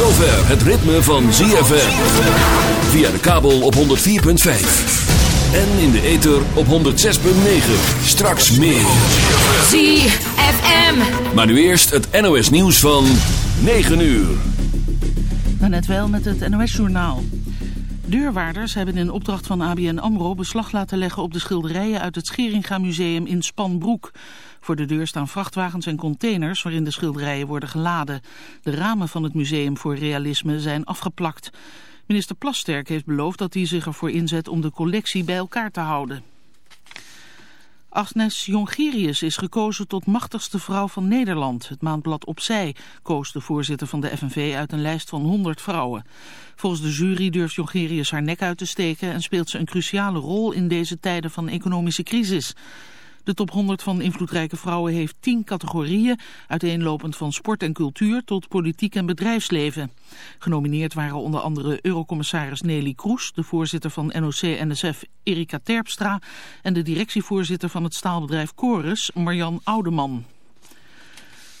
zover het ritme van ZFM. Via de kabel op 104.5. En in de ether op 106.9. Straks meer. ZFM. Maar nu eerst het NOS nieuws van 9 uur. Net wel met het NOS-journaal. Deurwaarders hebben in opdracht van ABN AMRO beslag laten leggen op de schilderijen uit het Scheringa Museum in Spanbroek. Voor de deur staan vrachtwagens en containers waarin de schilderijen worden geladen. De ramen van het Museum voor Realisme zijn afgeplakt. Minister Plasterk heeft beloofd dat hij zich ervoor inzet om de collectie bij elkaar te houden. Agnes Jongerius is gekozen tot machtigste vrouw van Nederland. Het maandblad Opzij koos de voorzitter van de FNV uit een lijst van 100 vrouwen. Volgens de jury durft Jongerius haar nek uit te steken... en speelt ze een cruciale rol in deze tijden van economische crisis. De top 100 van invloedrijke vrouwen heeft 10 categorieën... uiteenlopend van sport en cultuur tot politiek en bedrijfsleven. Genomineerd waren onder andere eurocommissaris Nelly Kroes... de voorzitter van NOC-NSF Erika Terpstra... en de directievoorzitter van het staalbedrijf Chorus Marjan Oudeman.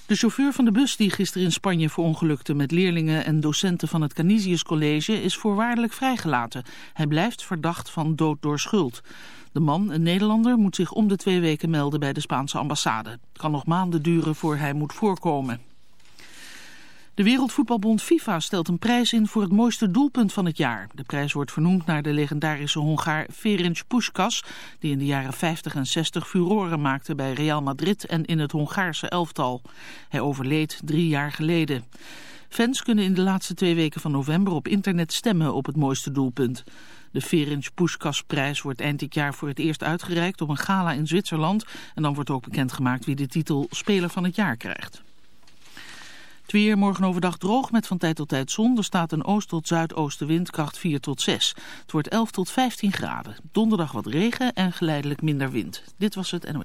De chauffeur van de bus die gisteren in Spanje verongelukte met leerlingen en docenten van het Canisius College is voorwaardelijk vrijgelaten. Hij blijft verdacht van dood door schuld. De man, een Nederlander, moet zich om de twee weken melden bij de Spaanse ambassade. Het kan nog maanden duren voor hij moet voorkomen. De Wereldvoetbalbond FIFA stelt een prijs in voor het mooiste doelpunt van het jaar. De prijs wordt vernoemd naar de legendarische Hongaar Ferenc Puskas... die in de jaren 50 en 60 furoren maakte bij Real Madrid en in het Hongaarse elftal. Hij overleed drie jaar geleden. Fans kunnen in de laatste twee weken van november op internet stemmen op het mooiste doelpunt. De Ferenc Puskas-prijs wordt eind dit jaar voor het eerst uitgereikt op een gala in Zwitserland. En dan wordt ook bekendgemaakt wie de titel Speler van het Jaar krijgt. Het weer morgen overdag droog met van tijd tot tijd zon. Er staat een oost- tot zuidoostenwind, kracht 4 tot 6. Het wordt 11 tot 15 graden. Donderdag wat regen en geleidelijk minder wind. Dit was het NOS.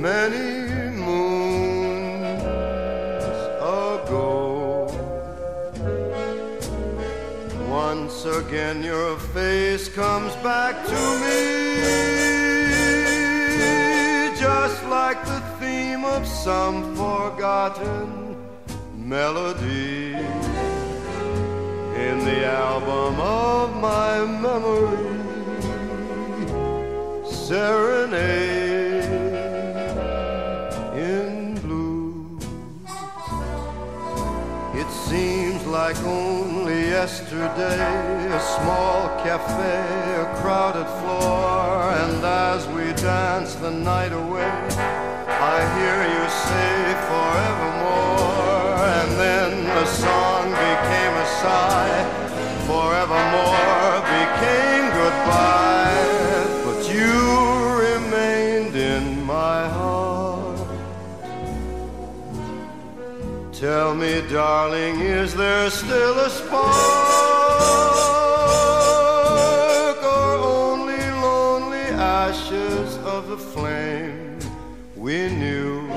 Many moons ago. Once again, your face comes back to me, just like the theme of some forgotten melody in the album of my memory. Serenade like only yesterday, a small cafe, a crowded floor, and as we dance the night away, I hear you say forevermore, and then the song became a sigh, forevermore became goodbye, Tell me, darling, is there still a spark or only lonely ashes of the flame we knew?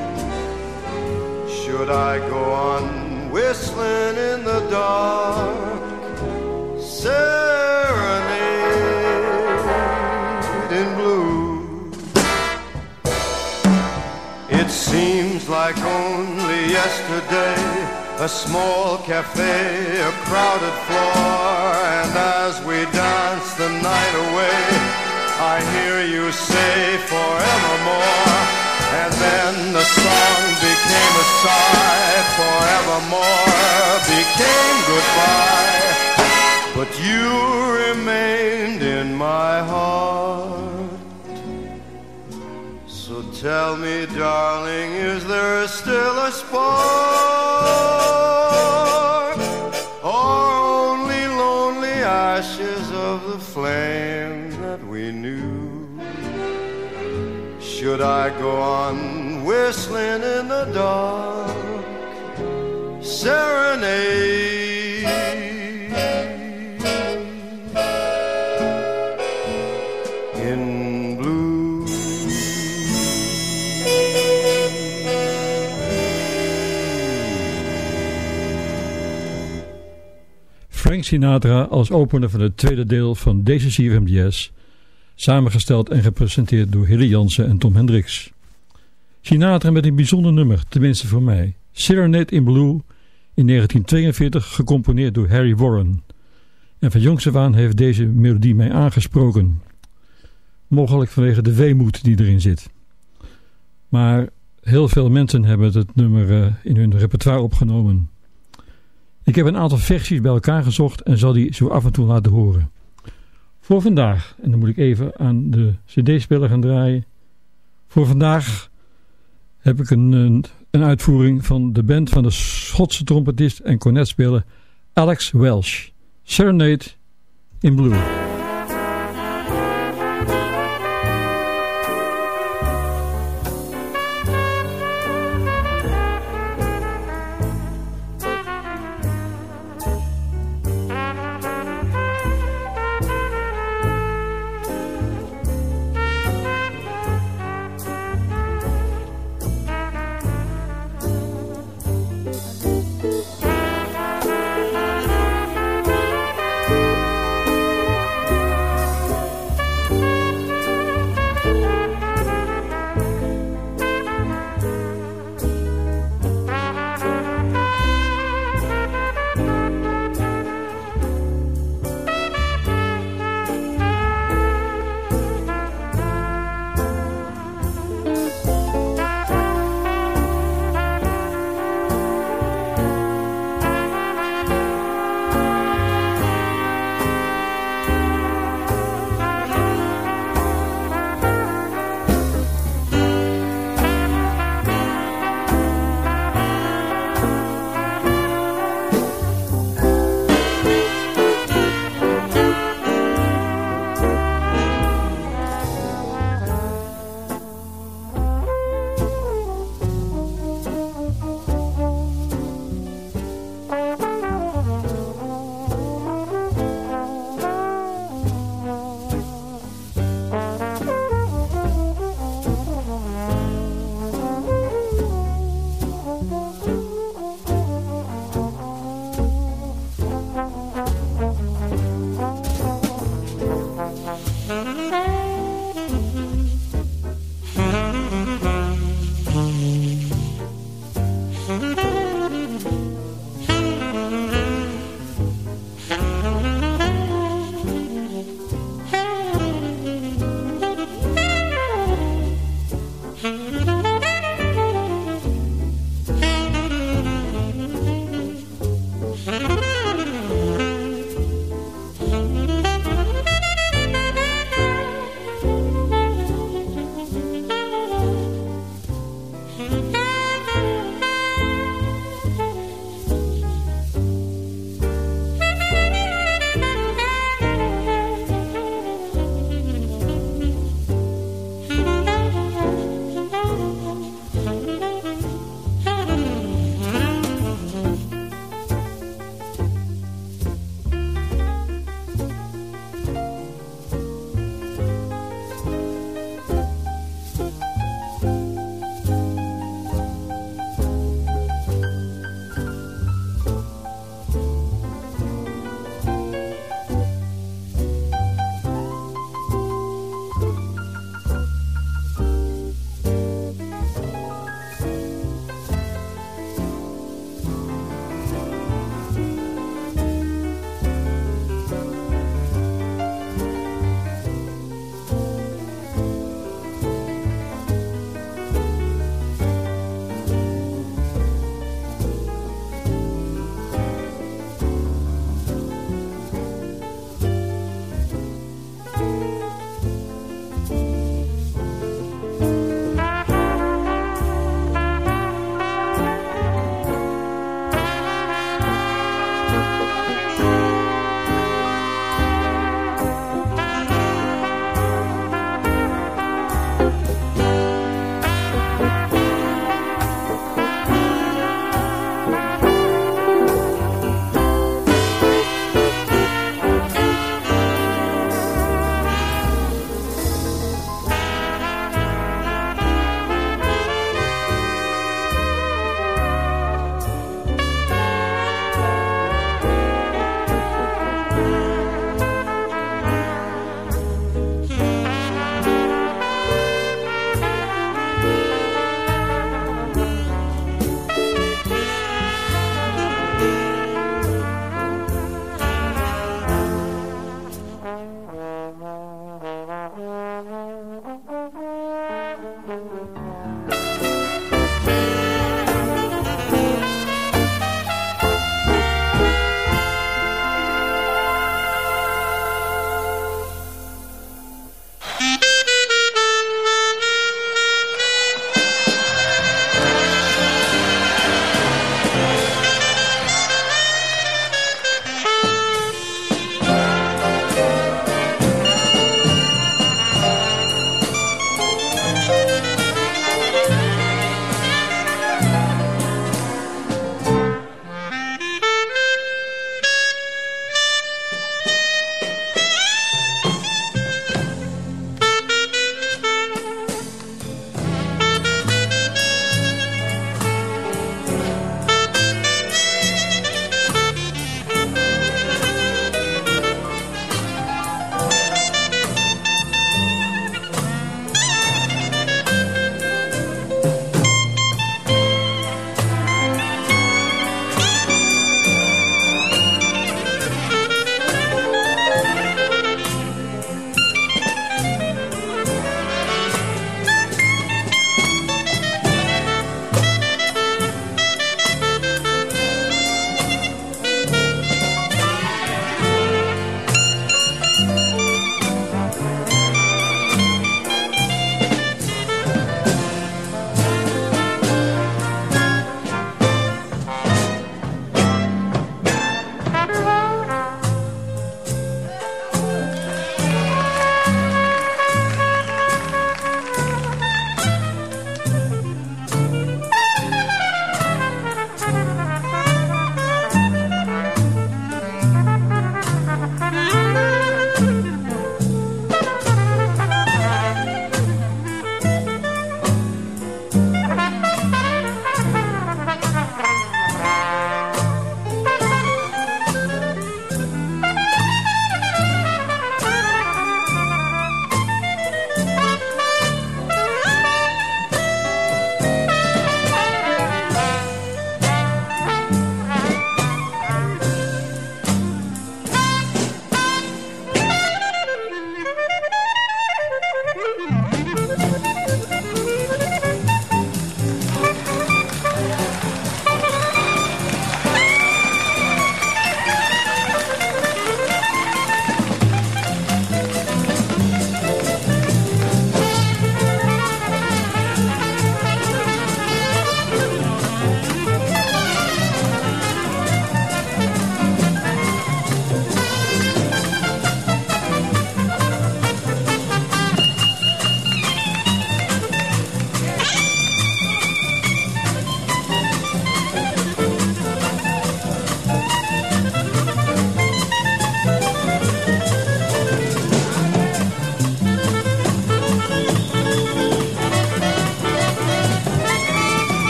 Should I go on whistling in the dark? Serenade in blue. It seems like only yesterday a small cafe, a crowded floor, and as we dance the night away, I hear you say forevermore. And then the song became a sigh, forevermore became goodbye. But you remained in my heart. So tell me, darling, is there still a spark? Should I go on whistling in the dark? Serenade in blue. Frank Sinatra als opener van het tweede deel van deze CFM Jazz, samengesteld en gepresenteerd door Hilly Jansen en Tom Hendricks. Sinatra met een bijzonder nummer, tenminste voor mij, Serenade in Blue, in 1942 gecomponeerd door Harry Warren. En van jongs af heeft deze melodie mij aangesproken. Mogelijk vanwege de weemoed die erin zit. Maar heel veel mensen hebben het nummer eh, in hun repertoire opgenomen. Ik heb een aantal versies bij elkaar gezocht en zal die zo af en toe laten horen. Voor vandaag, en dan moet ik even aan de cd-speler gaan draaien. Voor vandaag heb ik een, een, uitvoering van de band van de Schotse trompetist en cornetspeler Alex Welsh. Serenade in Blue.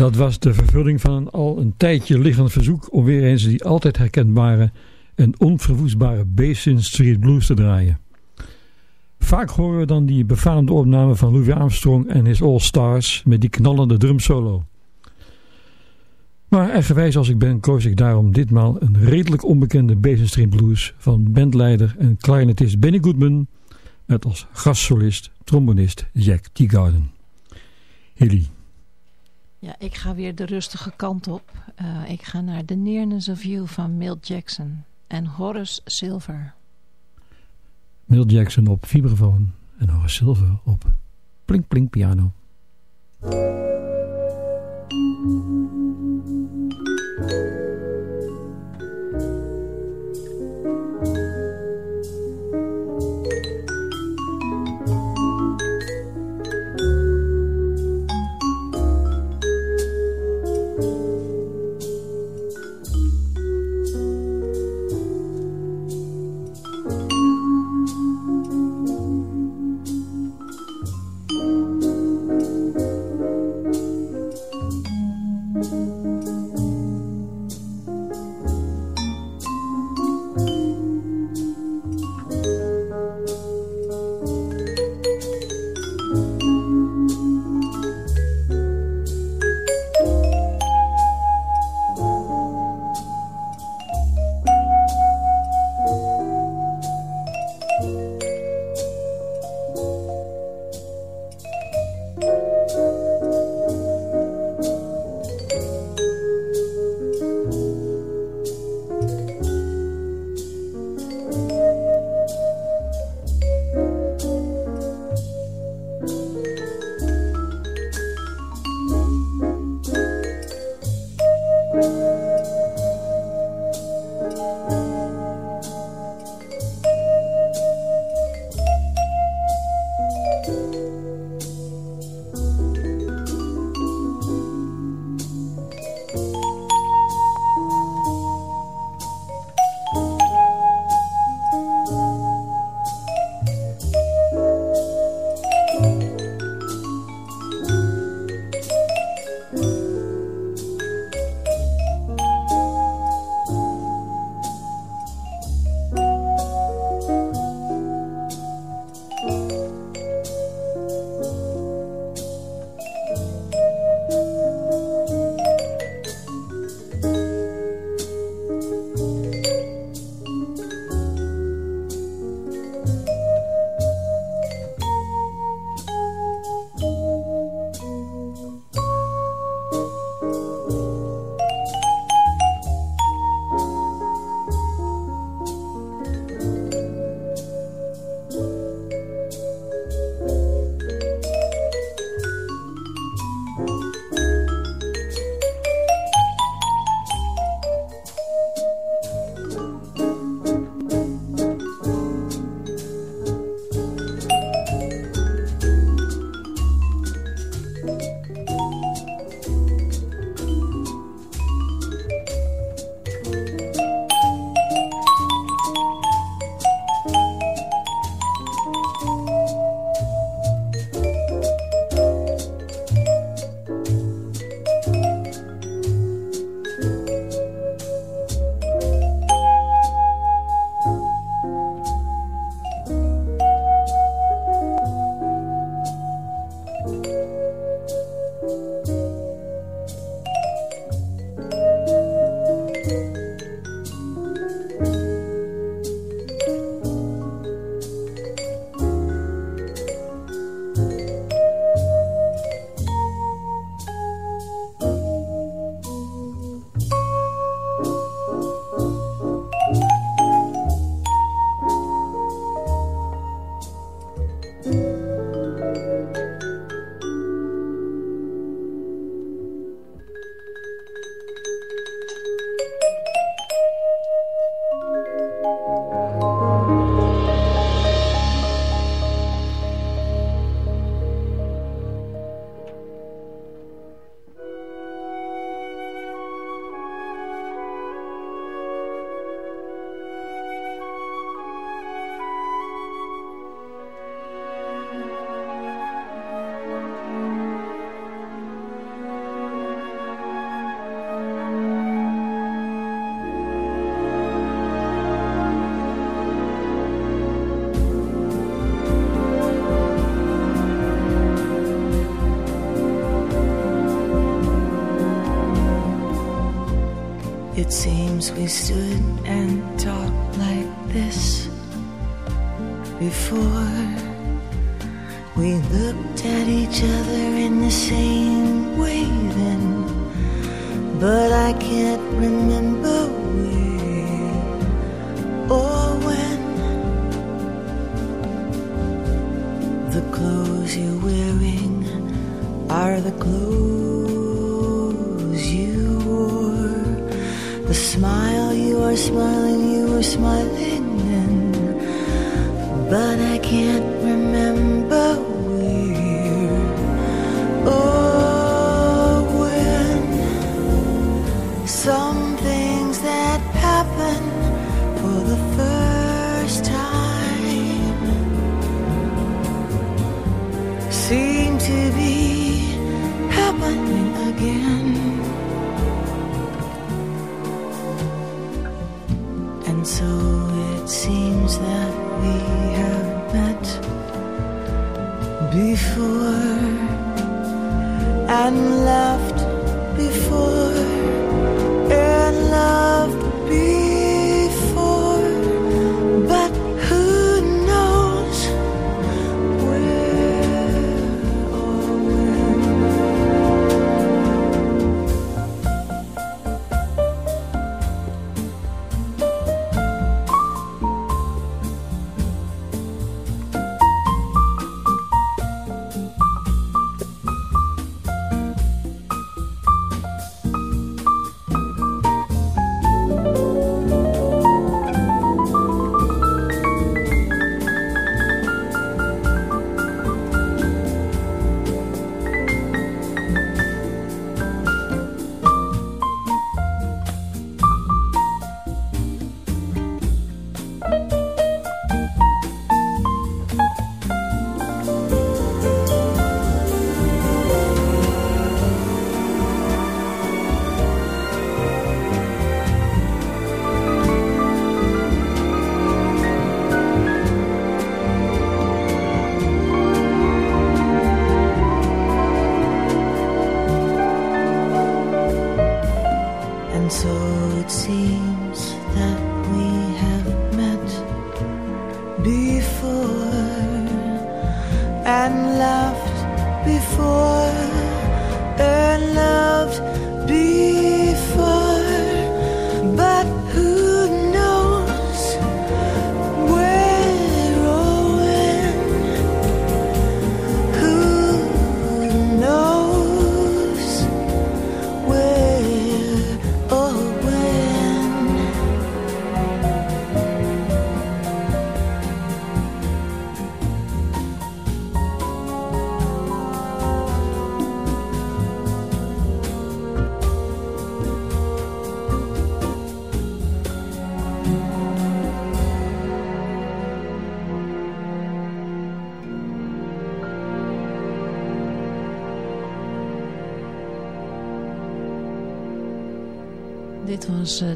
Dat was de vervulling van een al een tijdje liggend verzoek om weer eens die altijd herkenbare en onverwoestbare Basin Street Blues te draaien. Vaak horen we dan die befaamde opname van Louis Armstrong en his All Stars met die knallende drumsolo. Maar eigenwijs als ik ben koos ik daarom ditmaal een redelijk onbekende Basin Street Blues van bandleider en clarinetist Benny Goodman met als gastsolist trombonist Jack Teagarden. Hilly. Ja, ik ga weer de rustige kant op. Uh, ik ga naar The Nearness of You van Milt Jackson en Horace Silver. Milt Jackson op vibrafoon en Horace Silver op plink plink piano. Seems we stood and talked like this before. We looked at each other in the same way then, but I can't remember where or when. The clothes you're wearing are the clothes smiling, but I can't remember.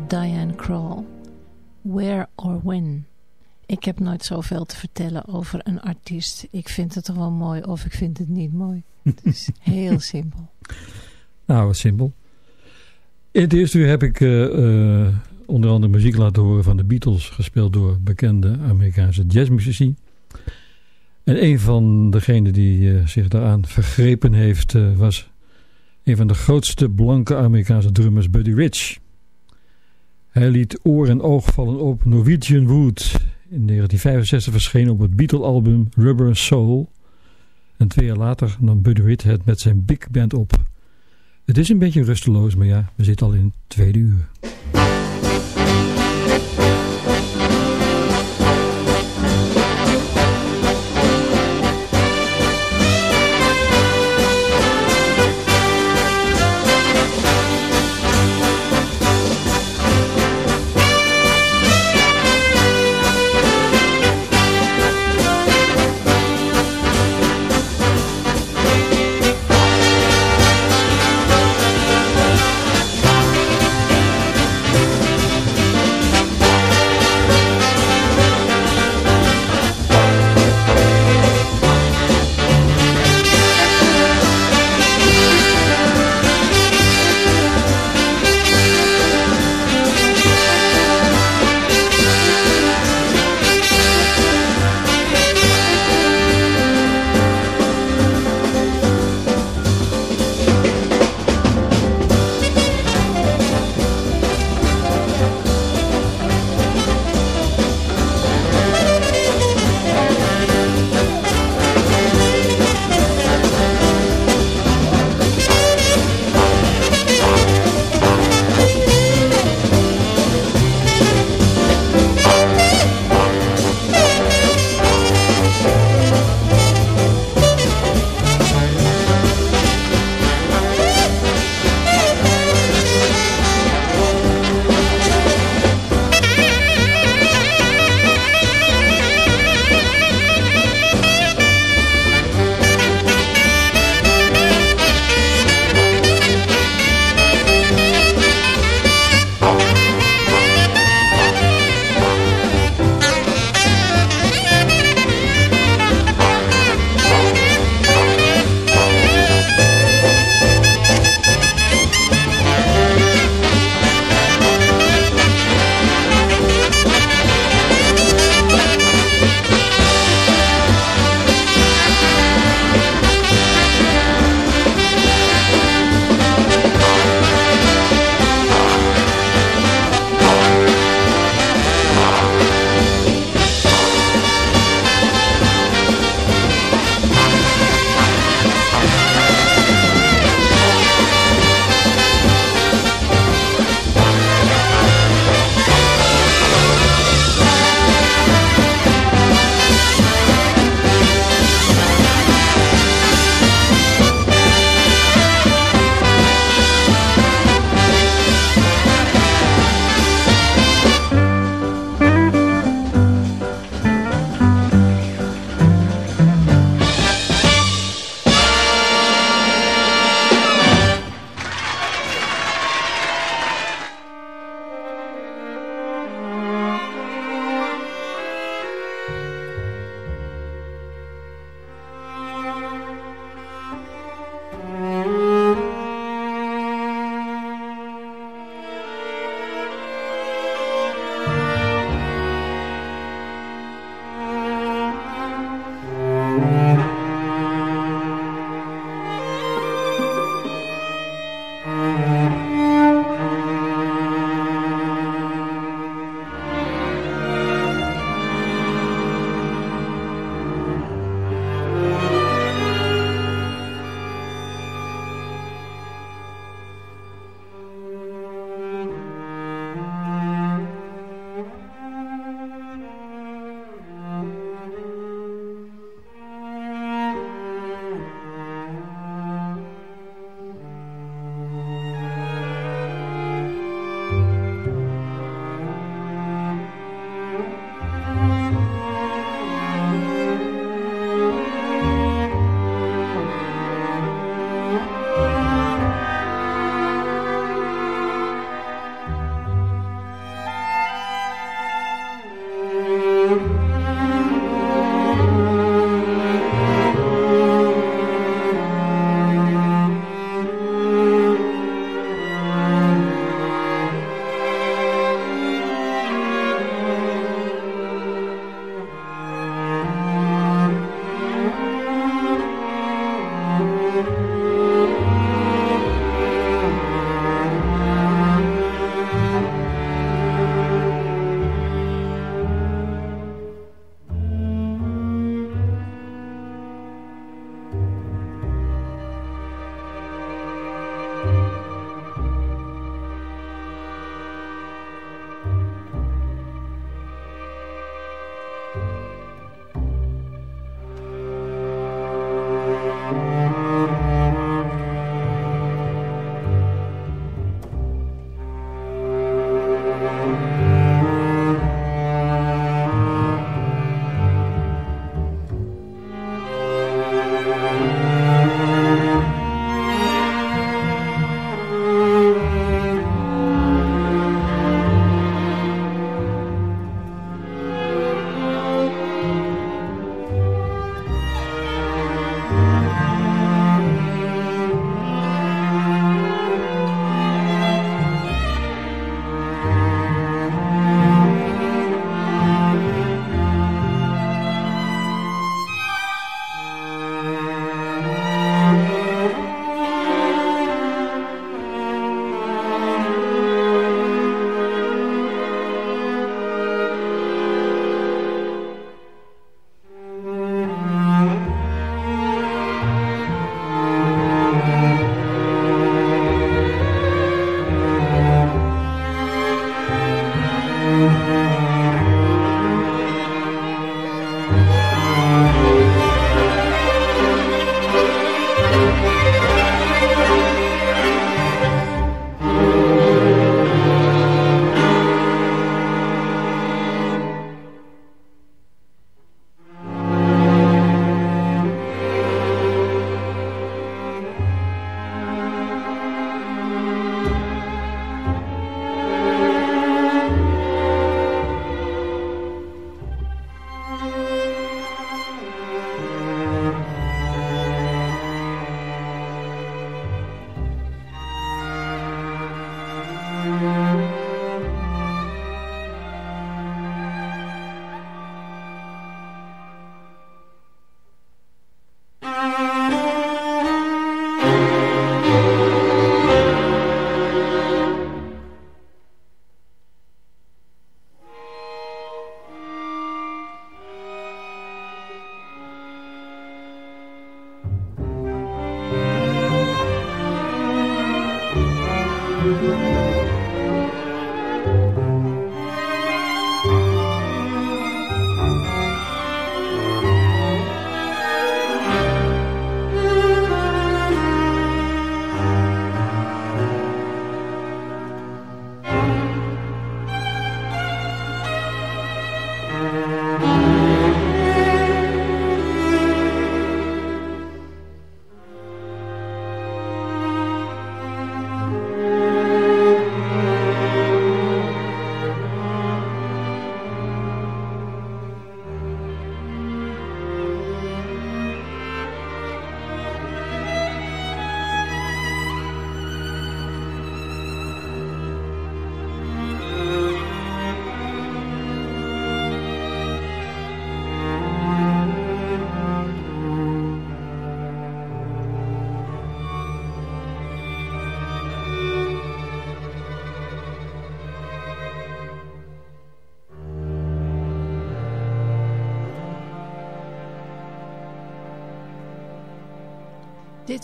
Diane Kroll. Where or When. Ik heb nooit zoveel te vertellen over een artiest. Ik vind het gewoon mooi of ik vind het niet mooi. Het is heel simpel. Nou, wat simpel. In het eerste uur heb ik eh, eh, onder andere muziek laten horen van de Beatles, gespeeld door bekende Amerikaanse jazzmuzici. En een van degenen die eh, zich daaraan vergrepen heeft, was een van de grootste blanke Amerikaanse drummers, Buddy Rich. Hij liet oor en oog vallen op Norwegian Wood. In 1965 verscheen op het Beatle-album Rubber Soul. En twee jaar later nam Buddy Rich het met zijn big band op. Het is een beetje rusteloos, maar ja, we zitten al in het tweede uur.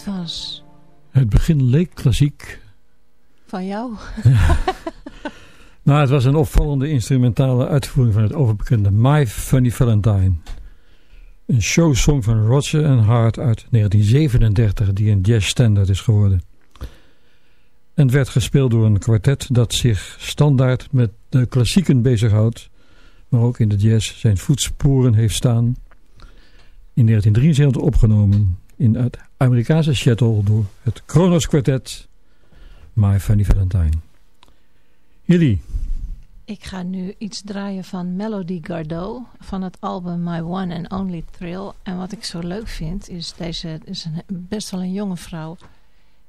Dit was Het begin leek klassiek. van jou. Nou, het was een opvallende instrumentale uitvoering van het overbekende My Funny Valentine. Een showsong van Roger and Hart uit 1937 die een jazzstandard is geworden. En het werd gespeeld door een kwartet dat zich standaard met de klassieken bezighoudt, maar ook in de jazz zijn voetsporen heeft staan. In 1973 opgenomen in het Amerikaanse Seattle door het Kronos Quartet My Funny Valentine. Jullie, Ik ga nu iets draaien van Melody Gardot van het album My One and Only Thrill. En wat ik zo leuk vind is deze is een, best wel een jonge vrouw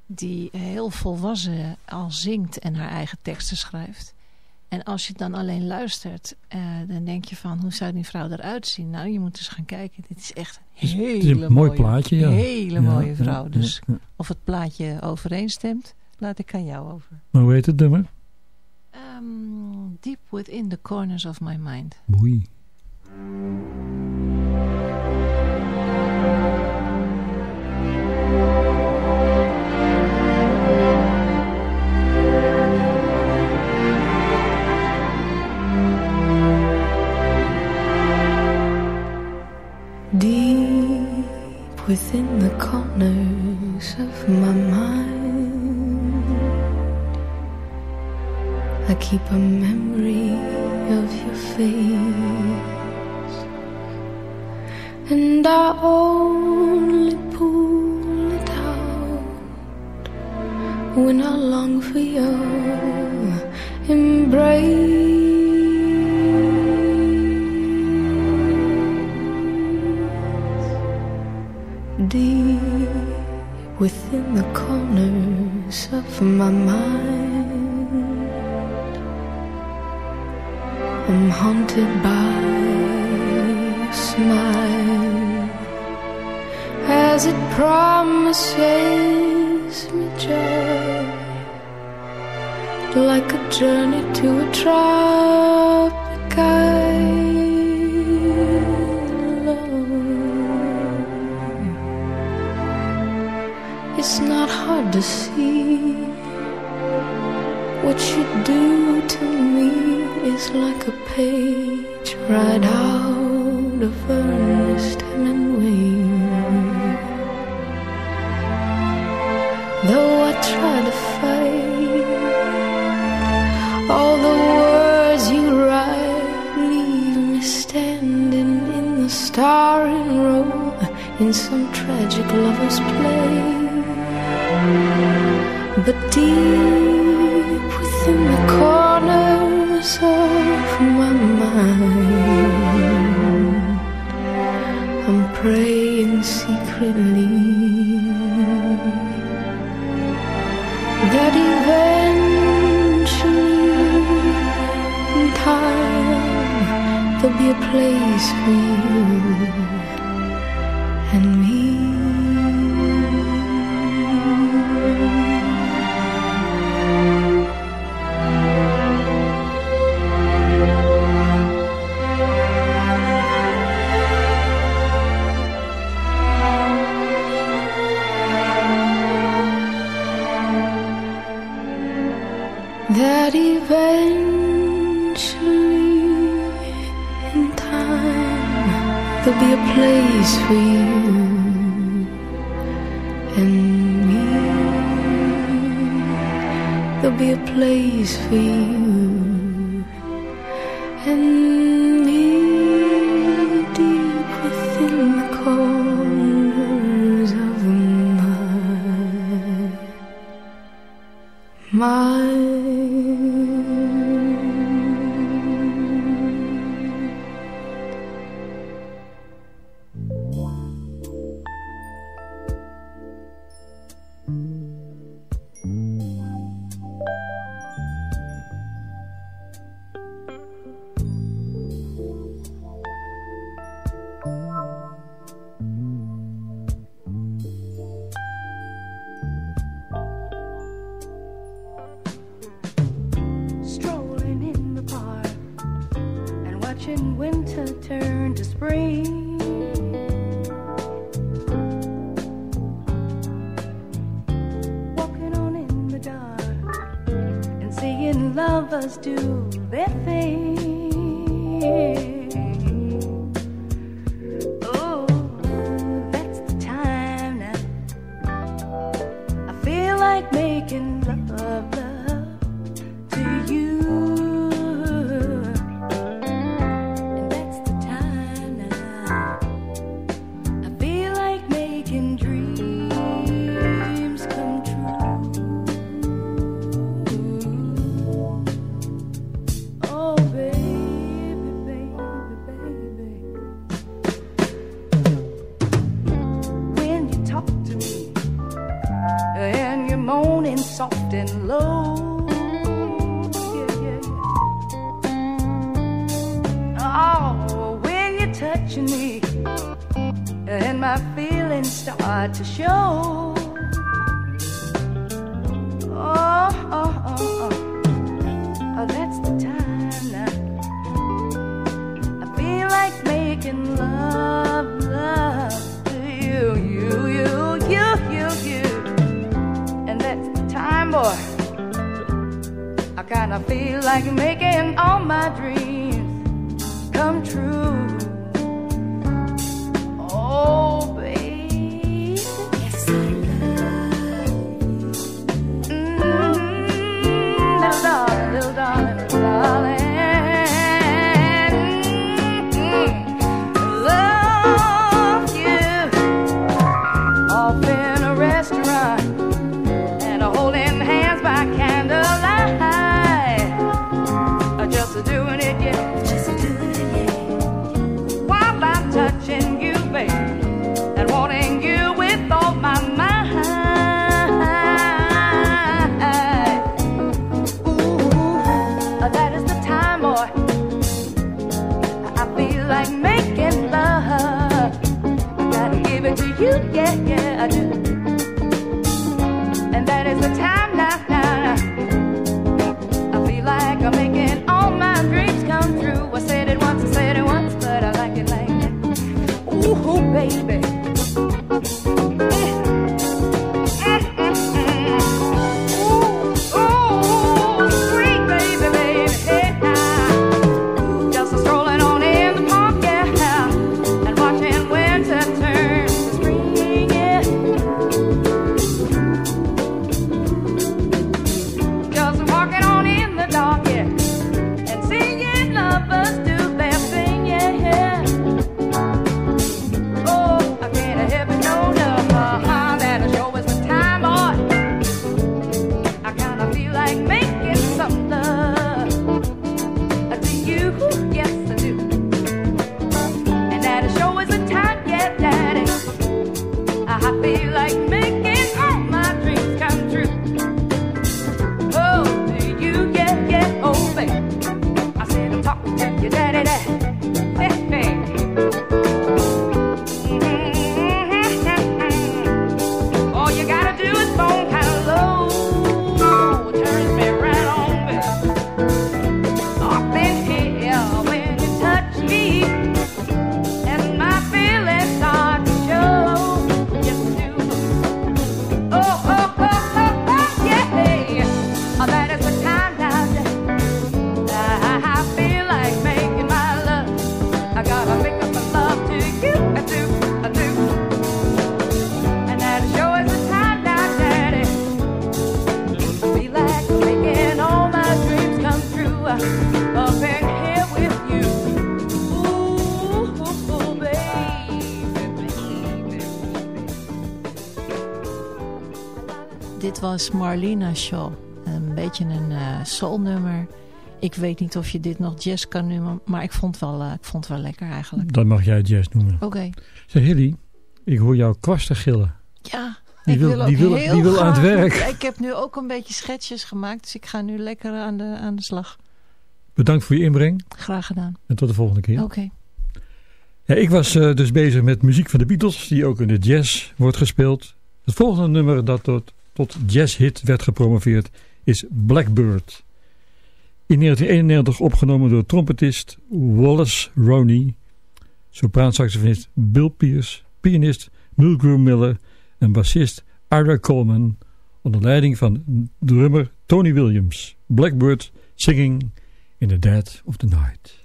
die heel volwassen al zingt en haar eigen teksten schrijft. En als je dan alleen luistert, eh, dan denk je van hoe zou die vrouw eruit zien? Nou, je moet eens gaan kijken. Dit is echt een hele het is een mooi mooie, plaatje, ja. hele mooie ja, vrouw. ja, Dus of het plaatje overeenstemt, laat ik aan jou over. maar hoe heet het nummer? Ehm, deep within the corners of my mind. Boei. Within the corners of my mind, I keep a memory of your face, and I only pull it out when I long for your embrace. Deep within the corners of my mind, I'm haunted by your smile as it promises me joy, like a journey to a tropic is like a page right out of Ernest Hemingway. Though I try to fight, all the words you write leave me standing in the starring row in some tragic lover's play. But deep within the corners of my mind, I'm praying secretly that eventually, in time, there'll be a place for you My love, love you, you, you, you, you, you. And time, boy. I kinda feel like making all my dreams. wel eens Een beetje een uh, soulnummer. Ik weet niet of je dit nog jazz kan noemen, maar ik vond wel, eh, ik vond het wel lekker eigenlijk. Dat mag jij jazz noemen. Oké. Okay. Zeg Hilly, ik hoor jou kwasten gillen. Ja, die wil, die wil, aan het werk. Ik heb nu ook een beetje schetsjes gemaakt, dus ik ga nu lekker aan de, aan de slag. Bedankt voor je inbreng. Graag gedaan. En tot de volgende keer. Oké. Ja, ik was eh, dus bezig met muziek van de Beatles, die ook in de jazz wordt gespeeld. Het volgende nummer dat tot tot jazzhit werd gepromoveerd is Blackbird. In 1991 opgenomen door trompetist Wallace Roney, sopraansaxofonist Bill Pierce, pianist Mulgrew Miller en bassist Ira Coleman onder leiding van drummer Tony Williams. Blackbird singing in the dead of the night.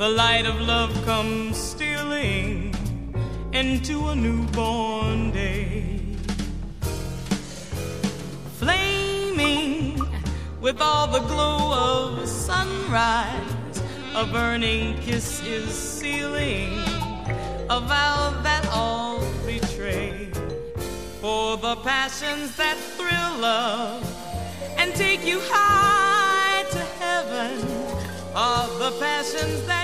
the light of love comes stealing into a newborn day. Flaming with all the glow of sunrise, a burning kiss is sealing a vow that all betray. For the passions that thrill love and take you high to heaven are the passions that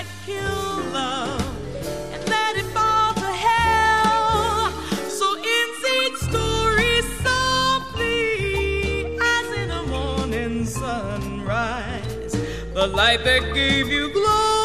The light that gave you glow.